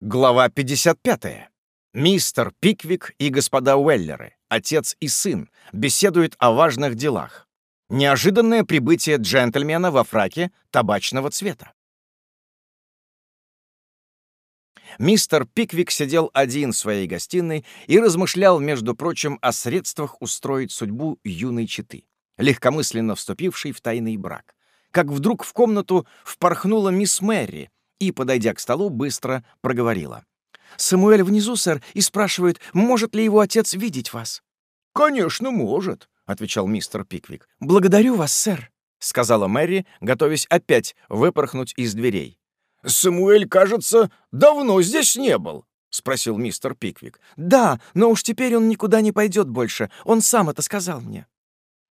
Глава 55. Мистер Пиквик и господа Уэллеры, отец и сын, беседуют о важных делах. Неожиданное прибытие джентльмена во фраке табачного цвета. Мистер Пиквик сидел один в своей гостиной и размышлял, между прочим, о средствах устроить судьбу юной четы, легкомысленно вступившей в тайный брак. Как вдруг в комнату впорхнула мисс Мэри — и, подойдя к столу, быстро проговорила. «Самуэль внизу, сэр, и спрашивает, может ли его отец видеть вас?» «Конечно, может», — отвечал мистер Пиквик. «Благодарю вас, сэр», — сказала Мэри, готовясь опять выпорхнуть из дверей. «Самуэль, кажется, давно здесь не был», — спросил мистер Пиквик. «Да, но уж теперь он никуда не пойдет больше. Он сам это сказал мне».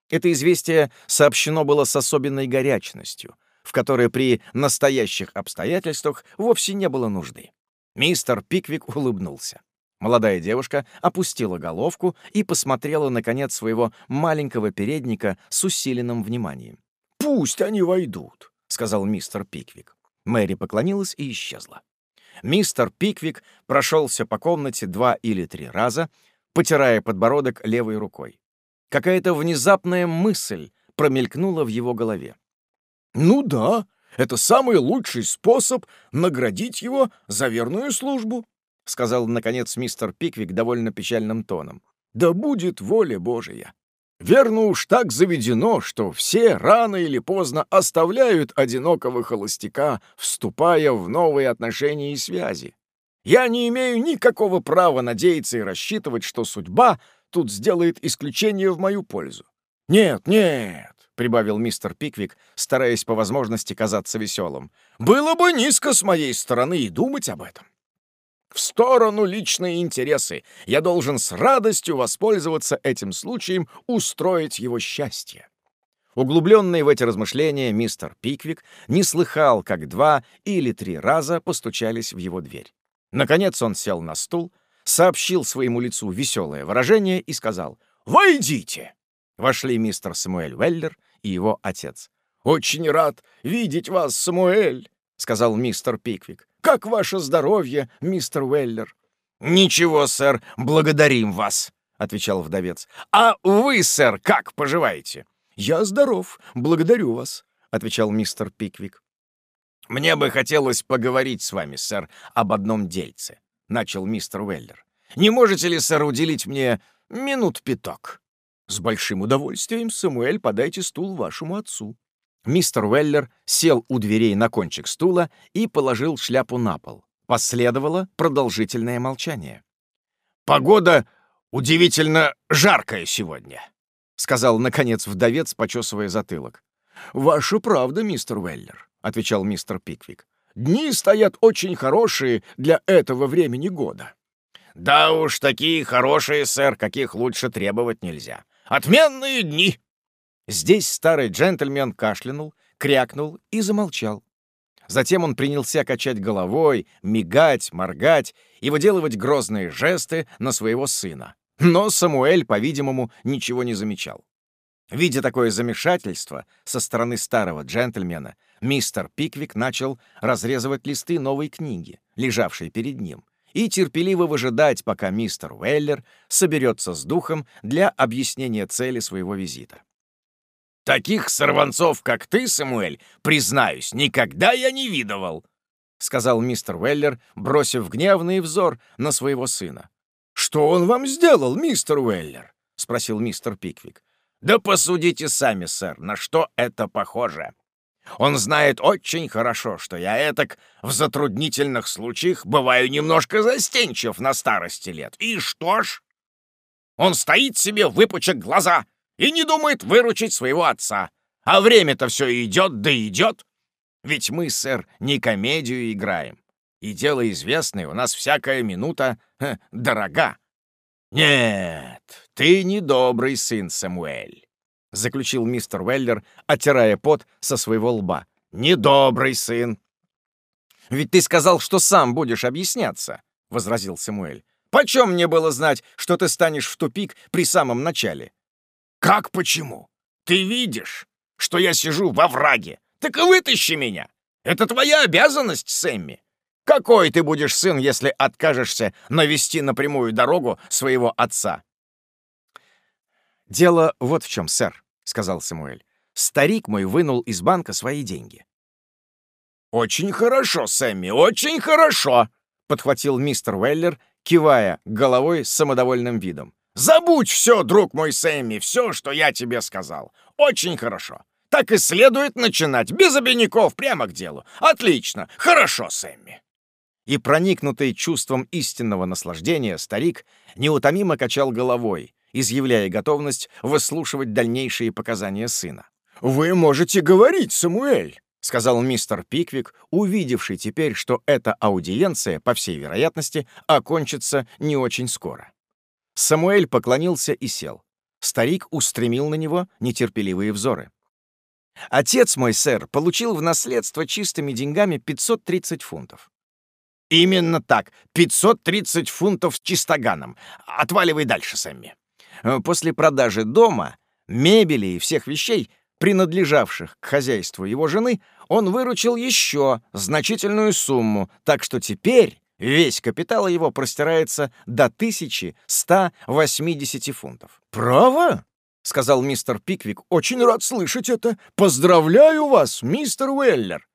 Это известие сообщено было с особенной горячностью — в которой при настоящих обстоятельствах вовсе не было нужды. Мистер Пиквик улыбнулся. Молодая девушка опустила головку и посмотрела на конец своего маленького передника с усиленным вниманием. «Пусть они войдут», — сказал мистер Пиквик. Мэри поклонилась и исчезла. Мистер Пиквик прошелся по комнате два или три раза, потирая подбородок левой рукой. Какая-то внезапная мысль промелькнула в его голове. «Ну да, это самый лучший способ наградить его за верную службу», — сказал, наконец, мистер Пиквик довольно печальным тоном. «Да будет воля Божия. Верно уж так заведено, что все рано или поздно оставляют одинокого холостяка, вступая в новые отношения и связи. Я не имею никакого права надеяться и рассчитывать, что судьба тут сделает исключение в мою пользу. Нет, нет, прибавил мистер Пиквик, стараясь по возможности казаться веселым. «Было бы низко с моей стороны и думать об этом. В сторону личные интересы. Я должен с радостью воспользоваться этим случаем, устроить его счастье». Углубленный в эти размышления мистер Пиквик не слыхал, как два или три раза постучались в его дверь. Наконец он сел на стул, сообщил своему лицу веселое выражение и сказал «Войдите!» Вошли мистер Самуэль Веллер и его отец. «Очень рад видеть вас, Самуэль», — сказал мистер Пиквик. «Как ваше здоровье, мистер Уэллер?» «Ничего, сэр, благодарим вас», — отвечал вдовец. «А вы, сэр, как поживаете?» «Я здоров, благодарю вас», — отвечал мистер Пиквик. «Мне бы хотелось поговорить с вами, сэр, об одном дельце», — начал мистер Уэллер. «Не можете ли, сэр, уделить мне минут пяток?» «С большим удовольствием, Самуэль, подайте стул вашему отцу». Мистер Уэллер сел у дверей на кончик стула и положил шляпу на пол. Последовало продолжительное молчание. «Погода удивительно жаркая сегодня», — сказал, наконец, вдовец, почесывая затылок. «Ваша правда, мистер Уэллер», — отвечал мистер Пиквик. «Дни стоят очень хорошие для этого времени года». «Да уж, такие хорошие, сэр, каких лучше требовать нельзя. Отменные дни!» Здесь старый джентльмен кашлянул, крякнул и замолчал. Затем он принялся качать головой, мигать, моргать и выделывать грозные жесты на своего сына. Но Самуэль, по-видимому, ничего не замечал. Видя такое замешательство со стороны старого джентльмена, мистер Пиквик начал разрезывать листы новой книги, лежавшей перед ним, и терпеливо выжидать, пока мистер Уэллер соберется с духом для объяснения цели своего визита. «Таких сорванцов, как ты, Самуэль, признаюсь, никогда я не видывал», — сказал мистер Уэллер, бросив гневный взор на своего сына. «Что он вам сделал, мистер Уэллер?» — спросил мистер Пиквик. «Да посудите сами, сэр, на что это похоже», он знает очень хорошо, что я этак в затруднительных случаях бываю немножко застенчив на старости лет. И что ж? Он стоит себе, выпучив глаза, и не думает выручить своего отца. А время-то все идет да идет. Ведь мы, сэр, не комедию играем. И дело известное, у нас всякая минута ха, дорога. Нет, ты не добрый сын, Самуэль. — заключил мистер Уэллер, оттирая пот со своего лба. «Недобрый сын!» «Ведь ты сказал, что сам будешь объясняться», — возразил Самуэль. «Почем мне было знать, что ты станешь в тупик при самом начале?» «Как почему? Ты видишь, что я сижу во враге. Так вытащи меня! Это твоя обязанность, Сэмми!» Какой ты будешь сын, если откажешься навести напрямую дорогу своего отца?» «Дело вот в чем, сэр», — сказал Самуэль. «Старик мой вынул из банка свои деньги». «Очень хорошо, Сэмми, очень хорошо!» — подхватил мистер Уэллер, кивая головой с самодовольным видом. «Забудь все, друг мой Сэмми, все, что я тебе сказал. Очень хорошо. Так и следует начинать, без обиняков, прямо к делу. Отлично, хорошо, Сэмми». И проникнутый чувством истинного наслаждения старик неутомимо качал головой, изъявляя готовность выслушивать дальнейшие показания сына. «Вы можете говорить, Самуэль!» — сказал мистер Пиквик, увидевший теперь, что эта аудиенция, по всей вероятности, окончится не очень скоро. Самуэль поклонился и сел. Старик устремил на него нетерпеливые взоры. «Отец мой, сэр, получил в наследство чистыми деньгами 530 фунтов. «Именно так. 530 фунтов с чистоганом. Отваливай дальше, Сэмми». Э, после продажи дома, мебели и всех вещей, принадлежавших к хозяйству его жены, он выручил еще значительную сумму, так что теперь весь капитал его простирается до 1180 фунтов. «Право?» — сказал мистер Пиквик. «Очень рад слышать это. Поздравляю вас, мистер Уэллер!»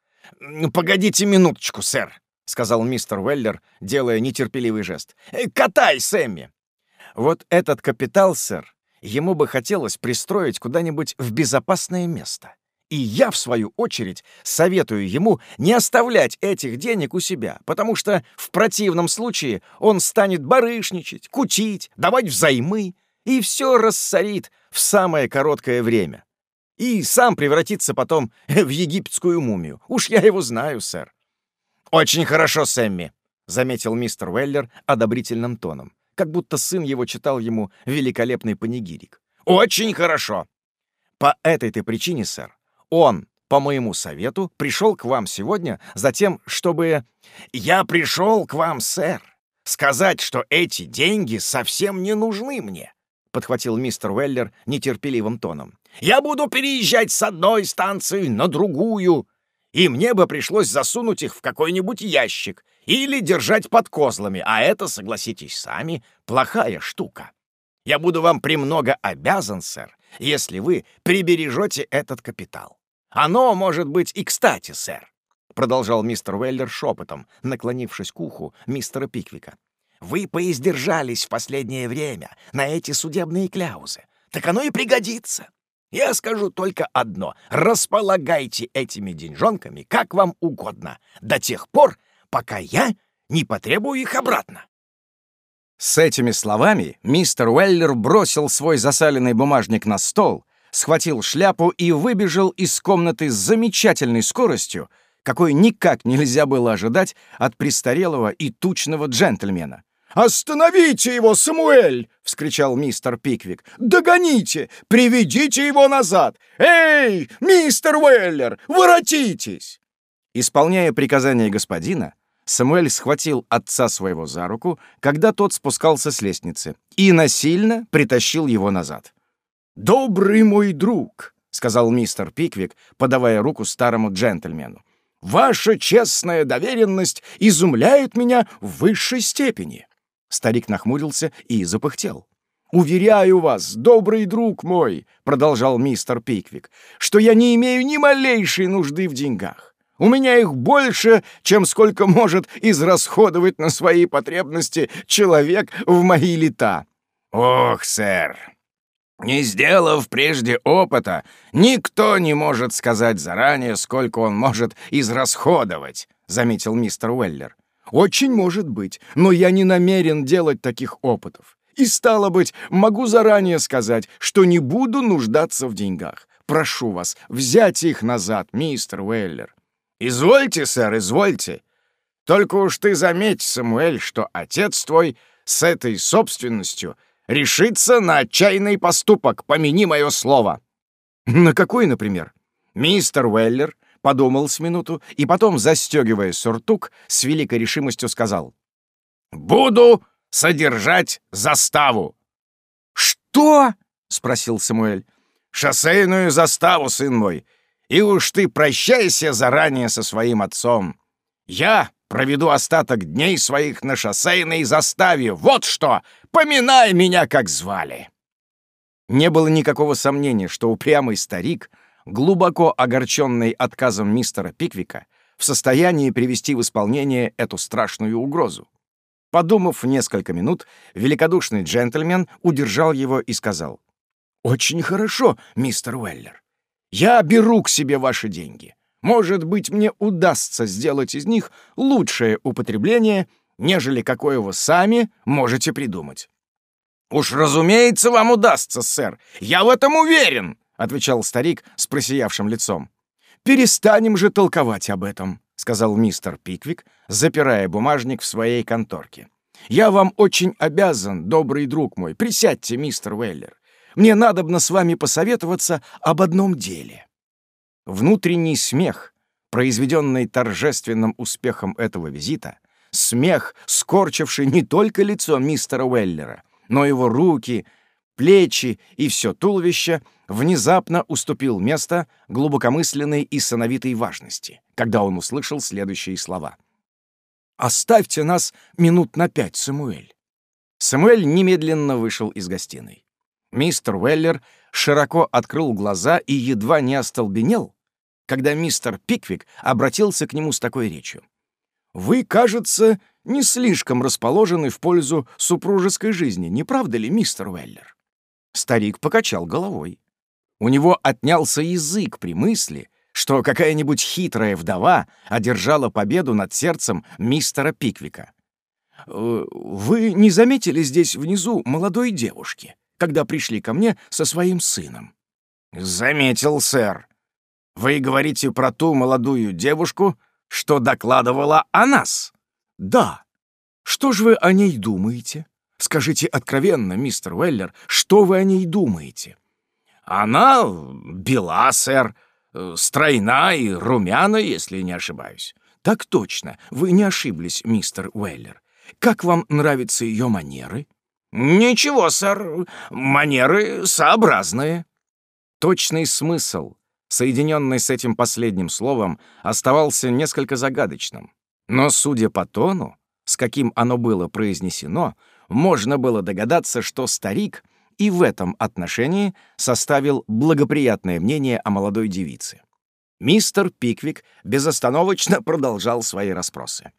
«Погодите минуточку, сэр», — сказал мистер Уэллер, делая нетерпеливый жест. «Э, «Катай, Сэмми!» «Вот этот капитал, сэр, ему бы хотелось пристроить куда-нибудь в безопасное место. И я, в свою очередь, советую ему не оставлять этих денег у себя, потому что в противном случае он станет барышничать, кутить, давать взаймы и все рассорит в самое короткое время. И сам превратится потом в египетскую мумию. Уж я его знаю, сэр. «Очень хорошо, Сэмми», — заметил мистер Уэллер одобрительным тоном, как будто сын его читал ему великолепный панигирик. «Очень хорошо!» «По этой-то причине, сэр, он, по моему совету, пришел к вам сегодня за тем, чтобы...» «Я пришел к вам, сэр, сказать, что эти деньги совсем не нужны мне», — подхватил мистер Уэллер нетерпеливым тоном. «Я буду переезжать с одной станции на другую, и мне бы пришлось засунуть их в какой-нибудь ящик или держать под козлами, а это, согласитесь сами, плохая штука. Я буду вам премного обязан, сэр, если вы прибережете этот капитал. Оно может быть и кстати, сэр, — продолжал мистер Уэллер шепотом, наклонившись к уху мистера Пиквика. Вы поиздержались в последнее время на эти судебные кляузы. Так оно и пригодится. Я скажу только одно. Располагайте этими деньжонками как вам угодно, до тех пор, пока я не потребую их обратно. С этими словами мистер Уэллер бросил свой засаленный бумажник на стол, схватил шляпу и выбежал из комнаты с замечательной скоростью, какой никак нельзя было ожидать от престарелого и тучного джентльмена. «Остановите его, Самуэль!» — вскричал мистер Пиквик. «Догоните! Приведите его назад! Эй, мистер Уэллер, воротитесь!» Исполняя приказание господина, Самуэль схватил отца своего за руку, когда тот спускался с лестницы, и насильно притащил его назад. «Добрый мой друг!» — сказал мистер Пиквик, подавая руку старому джентльмену. «Ваша честная доверенность изумляет меня в высшей степени. Старик нахмурился и запыхтел. «Уверяю вас, добрый друг мой», — продолжал мистер Пиквик, «что я не имею ни малейшей нужды в деньгах. У меня их больше, чем сколько может израсходовать на свои потребности человек в мои лета». «Ох, сэр, не сделав прежде опыта, никто не может сказать заранее, сколько он может израсходовать», — заметил мистер Уэллер. Очень может быть, но я не намерен делать таких опытов. И стало быть, могу заранее сказать, что не буду нуждаться в деньгах. Прошу вас взять их назад, мистер Уэллер. Извольте, сэр, извольте. Только уж ты заметь, Самуэль, что отец твой с этой собственностью решится на отчаянный поступок, помяни мое слово. На какой, например? Мистер Уэллер подумал с минуту и потом, застегивая сюртук, с великой решимостью сказал. «Буду содержать заставу». «Что?» — спросил Самуэль. «Шоссейную заставу, сын мой, и уж ты прощайся заранее со своим отцом. Я проведу остаток дней своих на шоссейной заставе. Вот что! Поминай меня, как звали!» Не было никакого сомнения, что упрямый старик, глубоко огорченный отказом мистера Пиквика, в состоянии привести в исполнение эту страшную угрозу. Подумав несколько минут, великодушный джентльмен удержал его и сказал, «Очень хорошо, мистер Уэллер. Я беру к себе ваши деньги. Может быть, мне удастся сделать из них лучшее употребление, нежели какое вы сами можете придумать». «Уж разумеется, вам удастся, сэр. Я в этом уверен», — отвечал старик с просиявшим лицом. «Перестанем же толковать об этом», — сказал мистер Пиквик, запирая бумажник в своей конторке. «Я вам очень обязан, добрый друг мой. Присядьте, мистер Уэллер. Мне надобно с вами посоветоваться об одном деле». Внутренний смех, произведенный торжественным успехом этого визита, смех, скорчивший не только лицо мистера Уэллера, но его руки, плечи и все туловище, внезапно уступил место глубокомысленной и сыновитой важности, когда он услышал следующие слова. «Оставьте нас минут на пять, Самуэль». Самуэль немедленно вышел из гостиной. Мистер Уэллер широко открыл глаза и едва не остолбенел, когда мистер Пиквик обратился к нему с такой речью. «Вы, кажется, не слишком расположены в пользу супружеской жизни, не правда ли, мистер Уэллер?» Старик покачал головой. У него отнялся язык при мысли, что какая-нибудь хитрая вдова одержала победу над сердцем мистера Пиквика. «Э, «Вы не заметили здесь внизу молодой девушки?» Когда пришли ко мне со своим сыном. «Заметил, сэр. Вы говорите про ту молодую девушку, что докладывала о нас?» «Да. Что же вы о ней думаете? Скажите откровенно, мистер Уэллер, что вы о ней думаете?» «Она бела, сэр, стройна и румяна, если не ошибаюсь». «Так точно, вы не ошиблись, мистер Уэллер. Как вам нравятся ее манеры?» «Ничего, сэр, манеры сообразные». Точный смысл, соединенный с этим последним словом, оставался несколько загадочным. Но, судя по тону, с каким оно было произнесено, можно было догадаться, что старик и в этом отношении составил благоприятное мнение о молодой девице. Мистер Пиквик безостановочно продолжал свои расспросы.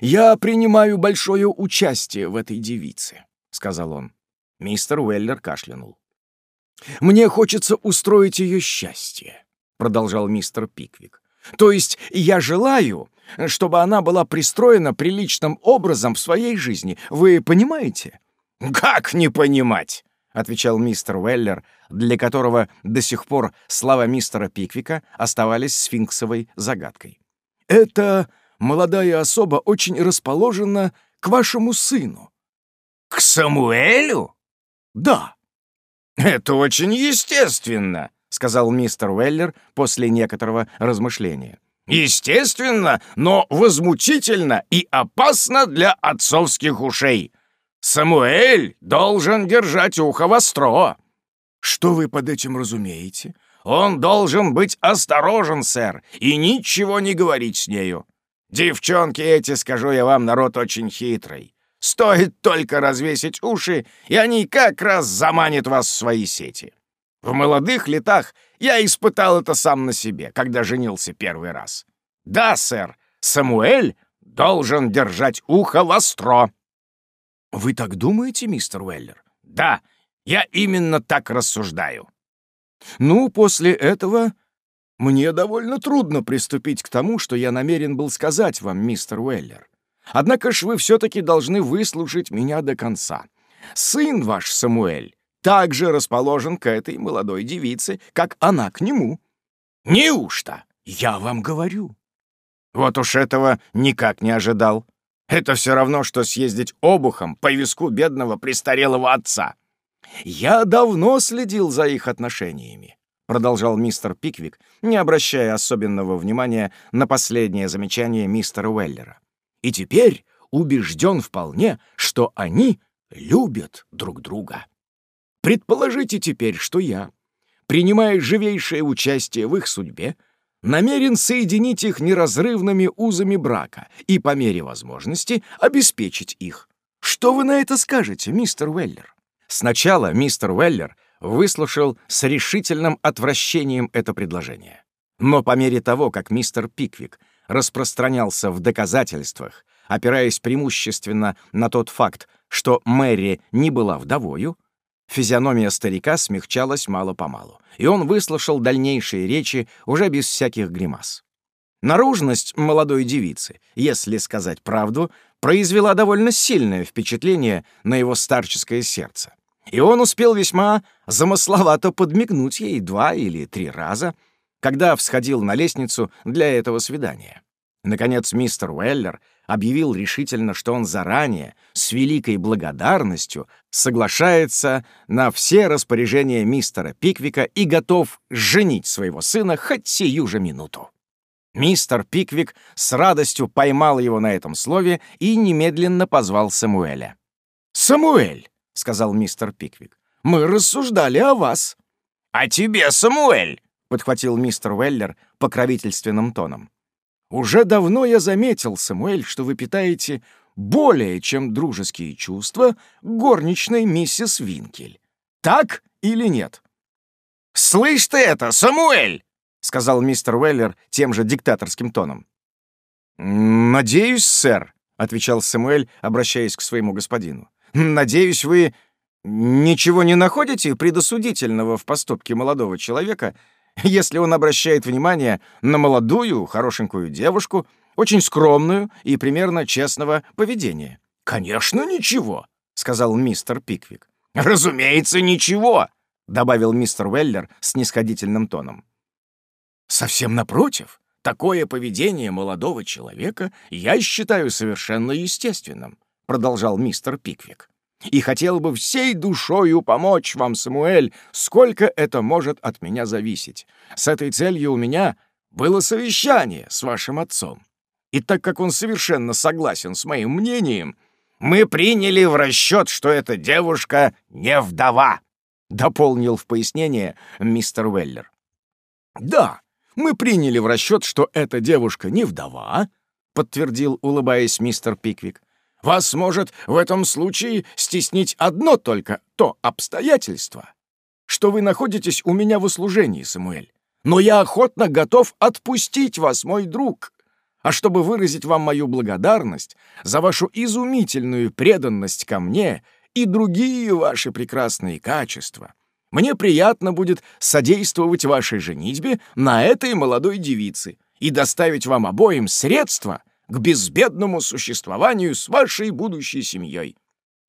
«Я принимаю большое участие в этой девице сказал он. Мистер Уэллер кашлянул. «Мне хочется устроить ее счастье», — продолжал мистер Пиквик. «То есть я желаю, чтобы она была пристроена приличным образом в своей жизни. Вы понимаете?» «Как не понимать?» — отвечал мистер Уэллер, для которого до сих пор слова мистера Пиквика оставались сфинксовой загадкой. «Эта молодая особа очень расположена к вашему сыну. «К Самуэлю?» «Да». «Это очень естественно», — сказал мистер Уэллер после некоторого размышления. «Естественно, но возмутительно и опасно для отцовских ушей. Самуэль должен держать ухо востро». «Что вы под этим разумеете?» «Он должен быть осторожен, сэр, и ничего не говорить с нею. Девчонки эти, скажу я вам, народ очень хитрый. Стоит только развесить уши, и они как раз заманят вас в свои сети. В молодых летах я испытал это сам на себе, когда женился первый раз. Да, сэр, Самуэль должен держать ухо востро. Вы так думаете, мистер Уэллер? Да, я именно так рассуждаю. Ну, после этого мне довольно трудно приступить к тому, что я намерен был сказать вам, мистер Уэллер. Однако ж вы все-таки должны выслушать меня до конца. Сын ваш, Самуэль, также расположен к этой молодой девице, как она к нему. Неужто? Я вам говорю. Вот уж этого никак не ожидал. Это все равно, что съездить обухом по виску бедного престарелого отца. Я давно следил за их отношениями. — продолжал мистер Пиквик, не обращая особенного внимания на последнее замечание мистера Уэллера и теперь убежден вполне, что они любят друг друга. Предположите теперь, что я, принимая живейшее участие в их судьбе, намерен соединить их неразрывными узами брака и, по мере возможности, обеспечить их. Что вы на это скажете, мистер Уэллер?» Сначала мистер Уэллер выслушал с решительным отвращением это предложение. Но по мере того, как мистер Пиквик распространялся в доказательствах, опираясь преимущественно на тот факт, что Мэри не была вдовою, физиономия старика смягчалась мало-помалу, и он выслушал дальнейшие речи уже без всяких гримас. Наружность молодой девицы, если сказать правду, произвела довольно сильное впечатление на его старческое сердце. И он успел весьма замысловато подмигнуть ей два или три раза, когда всходил на лестницу для этого свидания. Наконец, мистер Уэллер объявил решительно, что он заранее, с великой благодарностью, соглашается на все распоряжения мистера Пиквика и готов женить своего сына хоть сию же минуту. Мистер Пиквик с радостью поймал его на этом слове и немедленно позвал Самуэля. «Самуэль!» — сказал мистер Пиквик. «Мы рассуждали о вас». «А тебе, Самуэль!» — подхватил мистер Уэллер покровительственным тоном. Уже давно я заметил, Самуэль, что вы питаете более чем дружеские чувства горничной миссис Винкель. Так или нет? «Слышь ты это, Самуэль!» — сказал мистер Уэллер тем же диктаторским тоном. «Надеюсь, сэр», — отвечал Самуэль, обращаясь к своему господину. «Надеюсь, вы ничего не находите предосудительного в поступке молодого человека, если он обращает внимание на молодую, хорошенькую девушку, очень скромную и примерно честного поведения. «Конечно, ничего», — сказал мистер Пиквик. «Разумеется, ничего», — добавил мистер Уэллер с нисходительным тоном. «Совсем напротив, такое поведение молодого человека я считаю совершенно естественным», — продолжал мистер Пиквик и хотел бы всей душою помочь вам, Самуэль, сколько это может от меня зависеть. С этой целью у меня было совещание с вашим отцом. И так как он совершенно согласен с моим мнением, мы приняли в расчет, что эта девушка не вдова», — дополнил в пояснение мистер Уэллер. «Да, мы приняли в расчет, что эта девушка не вдова», — подтвердил, улыбаясь мистер Пиквик. Вас может в этом случае стеснить одно только то обстоятельство, что вы находитесь у меня в услужении, Самуэль. Но я охотно готов отпустить вас, мой друг. А чтобы выразить вам мою благодарность за вашу изумительную преданность ко мне и другие ваши прекрасные качества, мне приятно будет содействовать вашей женитьбе на этой молодой девице и доставить вам обоим средства — к безбедному существованию с вашей будущей семьей.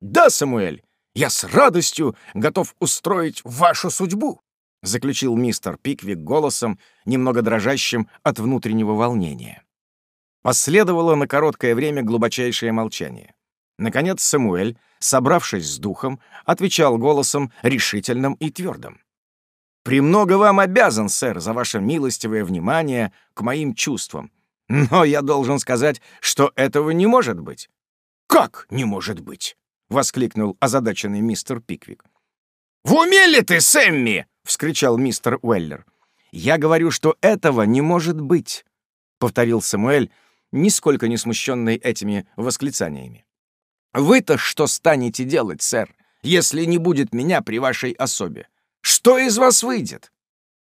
Да, Самуэль, я с радостью готов устроить вашу судьбу, заключил мистер Пиквик голосом, немного дрожащим от внутреннего волнения. Последовало на короткое время глубочайшее молчание. Наконец Самуэль, собравшись с духом, отвечал голосом решительным и твердым. «Премного вам обязан, сэр, за ваше милостивое внимание к моим чувствам но я должен сказать, что этого не может быть. «Как не может быть?» — воскликнул озадаченный мистер Пиквик. «В уме ли ты, Сэмми?» — вскричал мистер Уэллер. «Я говорю, что этого не может быть», — повторил Самуэль, нисколько не смущенный этими восклицаниями. «Вы-то что станете делать, сэр, если не будет меня при вашей особе? Что из вас выйдет?»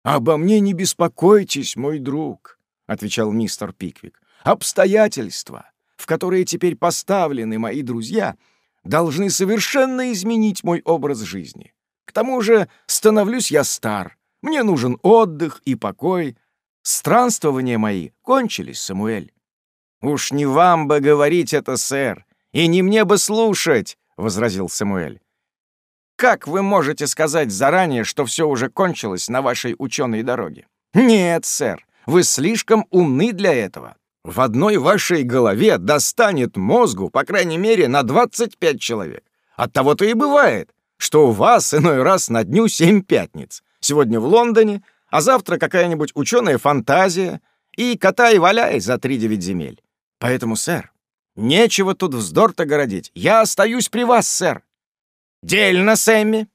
«Обо мне не беспокойтесь, мой друг», — отвечал мистер Пиквик. «Обстоятельства, в которые теперь поставлены мои друзья, должны совершенно изменить мой образ жизни. К тому же становлюсь я стар, мне нужен отдых и покой. Странствования мои кончились, Самуэль». «Уж не вам бы говорить это, сэр, и не мне бы слушать», — возразил Самуэль. «Как вы можете сказать заранее, что все уже кончилось на вашей ученой дороге?» «Нет, сэр, вы слишком умны для этого. В одной вашей голове достанет мозгу, по крайней мере, на 25 человек. От того-то и бывает, что у вас иной раз на дню семь пятниц. Сегодня в Лондоне, а завтра какая-нибудь ученая фантазия и катай валяй за три девять земель. Поэтому, сэр, нечего тут вздор-то городить. Я остаюсь при вас, сэр. «Дельно, Сэмми!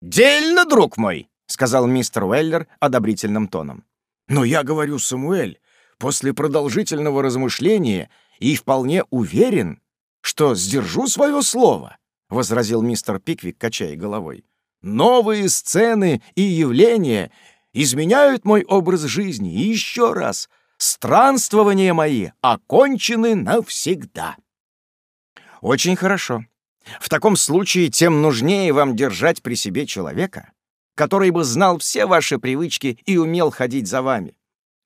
Дельно, друг мой!» — сказал мистер Уэллер одобрительным тоном. Но я говорю, Самуэль, после продолжительного размышления и вполне уверен, что сдержу свое слово, — возразил мистер Пиквик, качая головой. Новые сцены и явления изменяют мой образ жизни. И еще раз, странствования мои окончены навсегда. Очень хорошо. В таком случае тем нужнее вам держать при себе человека, который бы знал все ваши привычки и умел ходить за вами.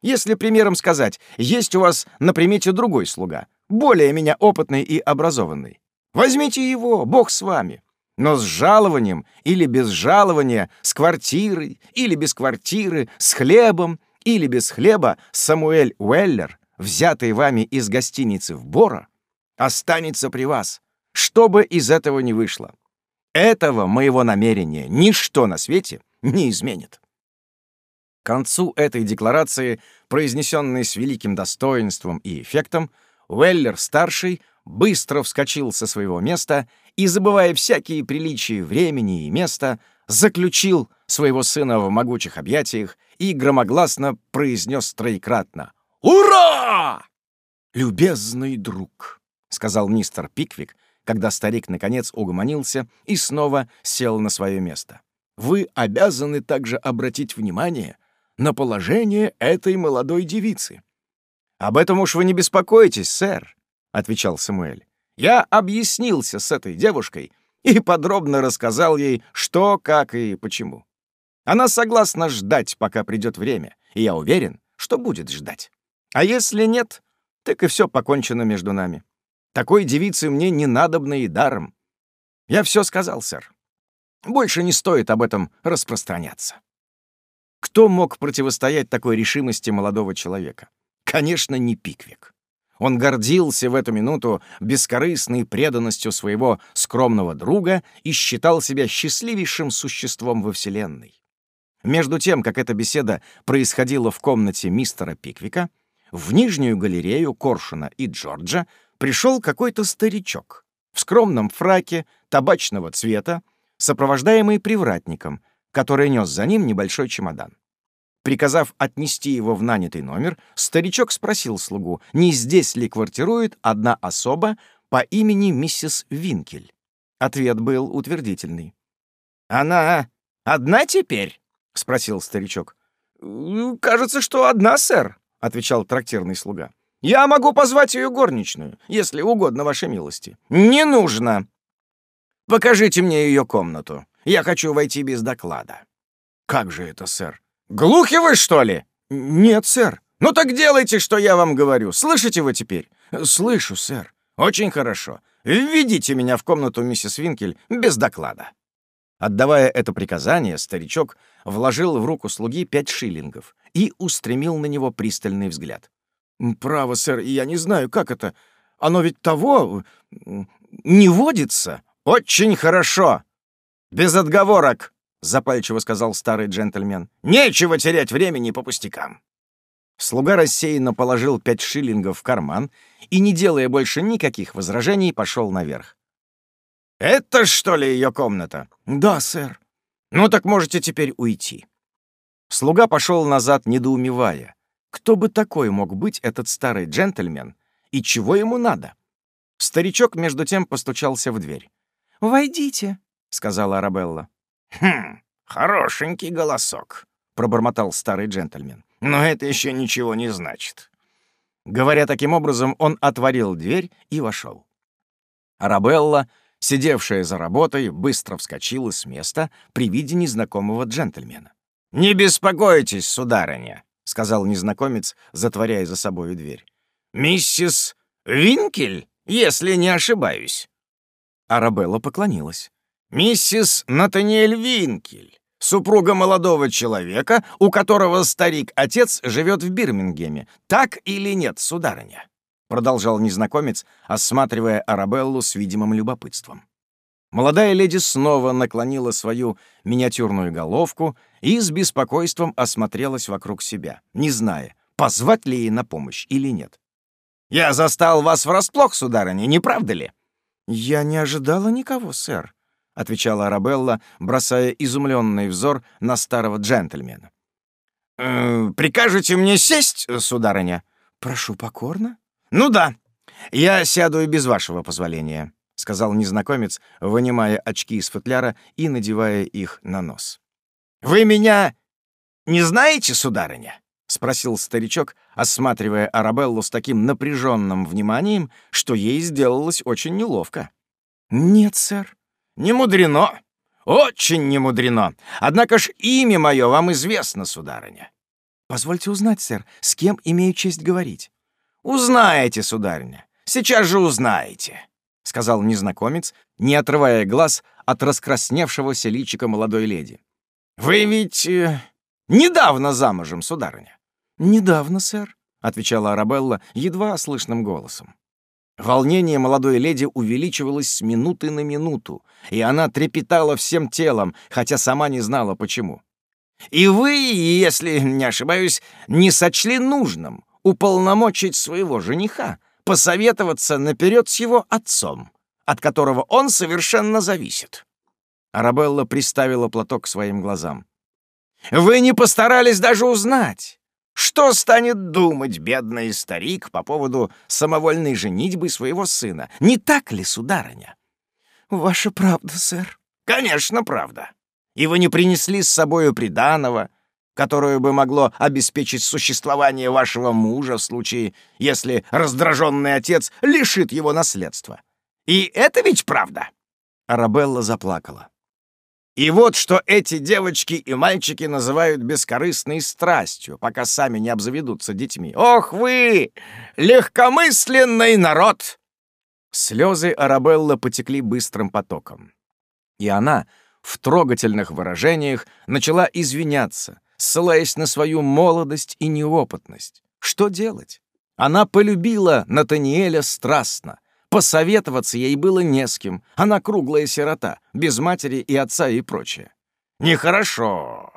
Если примером сказать, есть у вас на примете другой слуга, более меня опытный и образованный. Возьмите его, Бог с вами. Но с жалованием или без жалования, с квартирой или без квартиры, с хлебом или без хлеба Самуэль Уэллер, взятый вами из гостиницы в Бора, останется при вас, что бы из этого ни вышло. Этого моего намерения ничто на свете не изменит. К концу этой декларации, произнесенной с великим достоинством и эффектом, Уэллер-старший быстро вскочил со своего места и, забывая всякие приличия времени и места, заключил своего сына в могучих объятиях и громогласно произнес троекратно «Ура!» «Любезный друг», — сказал мистер Пиквик, когда старик наконец угомонился и снова сел на свое место. «Вы обязаны также обратить внимание на положение этой молодой девицы». «Об этом уж вы не беспокойтесь, сэр», — отвечал Самуэль. «Я объяснился с этой девушкой и подробно рассказал ей, что, как и почему. Она согласна ждать, пока придет время, и я уверен, что будет ждать. А если нет, так и все покончено между нами. Такой девицы мне не надобно и даром. Я все сказал, сэр. Больше не стоит об этом распространяться. Кто мог противостоять такой решимости молодого человека? Конечно, не Пиквик. Он гордился в эту минуту бескорыстной преданностью своего скромного друга и считал себя счастливейшим существом во Вселенной. Между тем, как эта беседа происходила в комнате мистера Пиквика, в нижнюю галерею Коршуна и Джорджа пришел какой-то старичок в скромном фраке табачного цвета, сопровождаемый привратником, который нес за ним небольшой чемодан. Приказав отнести его в нанятый номер, старичок спросил слугу, не здесь ли квартирует одна особа по имени миссис Винкель. Ответ был утвердительный. «Она одна теперь?» — спросил старичок. «Кажется, что одна, сэр», — отвечал трактирный слуга. Я могу позвать ее горничную, если угодно вашей милости. Не нужно. Покажите мне ее комнату. Я хочу войти без доклада. Как же это, сэр? Глухи вы, что ли? Нет, сэр. Ну так делайте, что я вам говорю. Слышите вы теперь? Слышу, сэр. Очень хорошо. Введите меня в комнату миссис Винкель без доклада. Отдавая это приказание, старичок вложил в руку слуги пять шиллингов и устремил на него пристальный взгляд. «Право, сэр, я не знаю, как это. Оно ведь того... не водится». «Очень хорошо. Без отговорок», — запальчиво сказал старый джентльмен. «Нечего терять времени по пустякам». Слуга рассеянно положил пять шиллингов в карман и, не делая больше никаких возражений, пошел наверх. «Это, что ли, ее комната?» «Да, сэр». «Ну так можете теперь уйти». Слуга пошел назад, недоумевая. Кто бы такой мог быть этот старый джентльмен и чего ему надо? Старичок между тем постучался в дверь. «Войдите», — сказала Арабелла. «Хм, хорошенький голосок», — пробормотал старый джентльмен. «Но это еще ничего не значит». Говоря таким образом, он отворил дверь и вошел. Арабелла, сидевшая за работой, быстро вскочила с места при виде незнакомого джентльмена. «Не беспокойтесь, сударыня», — сказал незнакомец, затворяя за собой дверь. «Миссис Винкель, если не ошибаюсь». Арабелла поклонилась. «Миссис Натаниэль Винкель, супруга молодого человека, у которого старик-отец живет в Бирмингеме. Так или нет, сударыня?» Продолжал незнакомец, осматривая Арабеллу с видимым любопытством. Молодая леди снова наклонила свою миниатюрную головку и с беспокойством осмотрелась вокруг себя, не зная, позвать ли ей на помощь или нет. «Я застал вас врасплох, сударыня, не правда ли?» «Я не ожидала никого, сэр», — отвечала Арабелла, бросая изумленный взор на старого джентльмена. Э, «Прикажете мне сесть, сударыня?» «Прошу покорно». «Ну да, я сяду и без вашего позволения», — сказал незнакомец, вынимая очки из футляра и надевая их на нос. «Вы меня не знаете, сударыня?» — спросил старичок, осматривая Арабеллу с таким напряженным вниманием, что ей сделалось очень неловко. «Нет, сэр». «Не мудрено. Очень не мудрено. Однако ж имя мое вам известно, сударыня». «Позвольте узнать, сэр, с кем имею честь говорить?» «Узнаете, сударыня. Сейчас же узнаете», — сказал незнакомец, не отрывая глаз от раскрасневшегося личика молодой леди. «Вы ведь э, недавно замужем, сударыня?» «Недавно, сэр», — отвечала Арабелла едва слышным голосом. Волнение молодой леди увеличивалось с минуты на минуту, и она трепетала всем телом, хотя сама не знала почему. «И вы, если не ошибаюсь, не сочли нужным уполномочить своего жениха посоветоваться наперед с его отцом, от которого он совершенно зависит». Арабелла приставила платок к своим глазам. «Вы не постарались даже узнать, что станет думать бедный старик по поводу самовольной женитьбы своего сына? Не так ли, сударыня? Ваша правда, сэр. Конечно, правда. И вы не принесли с собою приданого, которое бы могло обеспечить существование вашего мужа в случае, если раздраженный отец лишит его наследства. И это ведь правда. Арабелла заплакала. И вот что эти девочки и мальчики называют бескорыстной страстью, пока сами не обзаведутся детьми. Ох вы, легкомысленный народ!» Слезы Арабелла потекли быстрым потоком. И она в трогательных выражениях начала извиняться, ссылаясь на свою молодость и неопытность. Что делать? Она полюбила Натаниэля страстно, Посоветоваться ей было не с кем. Она круглая сирота, без матери и отца и прочее. «Нехорошо.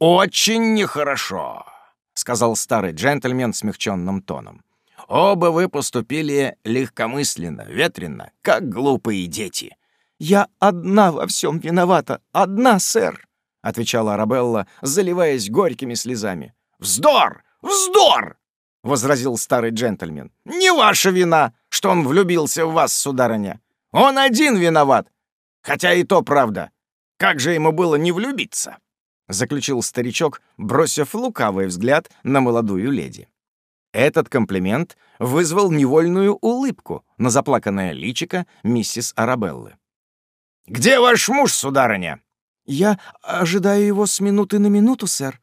Очень нехорошо», — сказал старый джентльмен смягченным тоном. «Оба вы поступили легкомысленно, ветренно, как глупые дети». «Я одна во всем виновата, одна, сэр», — отвечала Арабелла, заливаясь горькими слезами. «Вздор! Вздор!» — возразил старый джентльмен. «Не ваша вина, что он влюбился в вас, сударыня. Он один виноват. Хотя и то правда. Как же ему было не влюбиться?» — заключил старичок, бросив лукавый взгляд на молодую леди. Этот комплимент вызвал невольную улыбку на заплаканное личико миссис Арабеллы. «Где ваш муж, сударыня?» «Я ожидаю его с минуты на минуту, сэр.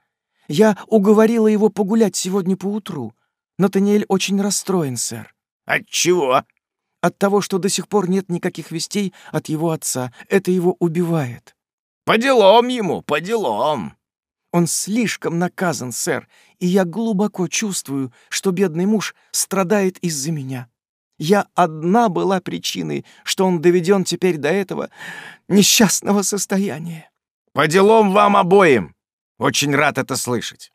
Я уговорила его погулять сегодня поутру. Натаниэль очень расстроен, сэр». «От чего?» «От того, что до сих пор нет никаких вестей от его отца. Это его убивает». «По делам ему, по делам». «Он слишком наказан, сэр, и я глубоко чувствую, что бедный муж страдает из-за меня. Я одна была причиной, что он доведен теперь до этого несчастного состояния». «По делам вам обоим. Очень рад это слышать».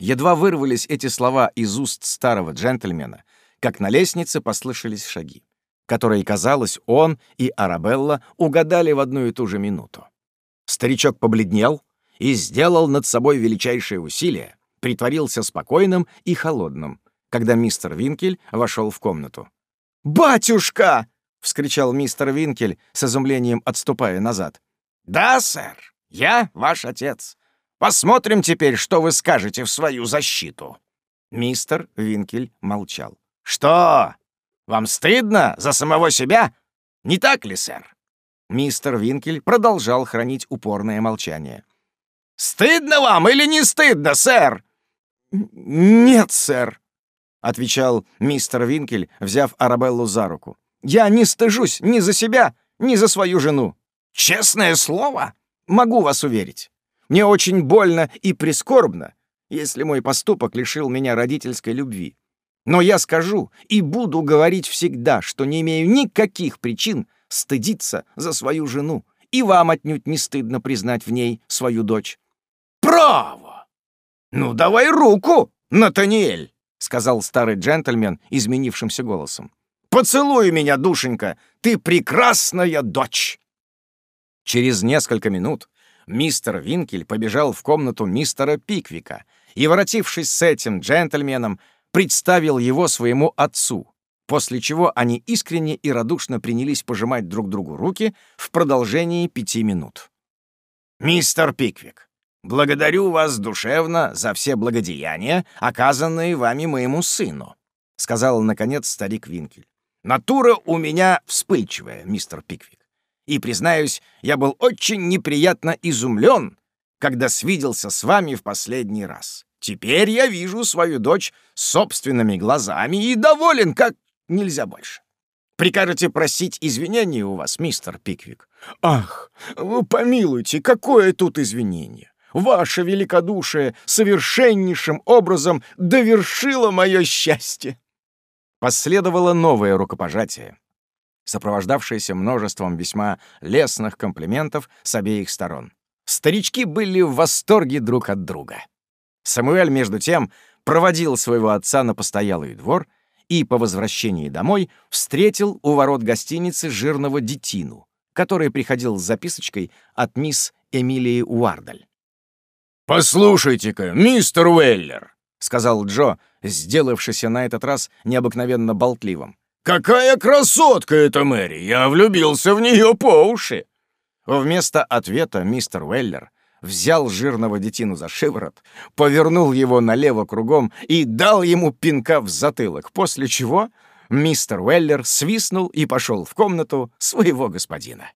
Едва вырвались эти слова из уст старого джентльмена, как на лестнице послышались шаги, которые, казалось, он и Арабелла угадали в одну и ту же минуту. Старичок побледнел и сделал над собой величайшее усилие, притворился спокойным и холодным, когда мистер Винкель вошел в комнату. «Батюшка!» — вскричал мистер Винкель с изумлением, отступая назад. «Да, сэр, я ваш отец. Посмотрим теперь, что вы скажете в свою защиту». Мистер Винкель молчал. «Что? Вам стыдно за самого себя? Не так ли, сэр?» Мистер Винкель продолжал хранить упорное молчание. «Стыдно вам или не стыдно, сэр?» «Нет, сэр», — отвечал мистер Винкель, взяв Арабеллу за руку. «Я не стыжусь ни за себя, ни за свою жену. Честное слово, могу вас уверить. Мне очень больно и прискорбно, если мой поступок лишил меня родительской любви. Но я скажу и буду говорить всегда, что не имею никаких причин стыдиться за свою жену, и вам отнюдь не стыдно признать в ней свою дочь. «Право! Ну, давай руку, Натаниэль!» — сказал старый джентльмен изменившимся голосом. «Поцелуй меня, душенька! Ты прекрасная дочь!» Через несколько минут мистер Винкель побежал в комнату мистера Пиквика и, воротившись с этим джентльменом, представил его своему отцу, после чего они искренне и радушно принялись пожимать друг другу руки в продолжении пяти минут. «Мистер Пиквик, благодарю вас душевно за все благодеяния, оказанные вами моему сыну», — сказал, наконец, старик Винкель. «Натура у меня вспыльчивая, мистер Пиквик, и, признаюсь, я был очень неприятно изумлен, когда свиделся с вами в последний раз. Теперь я вижу свою дочь собственными глазами и доволен как нельзя больше. Прикажете просить извинения у вас, мистер Пиквик? Ах, помилуйте, какое тут извинение? Ваше великодушие совершеннейшим образом довершило мое счастье. Последовало новое рукопожатие, сопровождавшееся множеством весьма лестных комплиментов с обеих сторон. Старички были в восторге друг от друга. Самуэль, между тем, проводил своего отца на постоялый двор и по возвращении домой встретил у ворот гостиницы жирного детину, который приходил с записочкой от мисс Эмилии Уардаль. «Послушайте-ка, мистер Уэллер», — сказал Джо, сделавшийся на этот раз необыкновенно болтливым. «Какая красотка эта Мэри! Я влюбился в нее по уши!» Вместо ответа мистер Уэллер взял жирного детину за шиворот, повернул его налево кругом и дал ему пинка в затылок, после чего мистер Уэллер свистнул и пошел в комнату своего господина.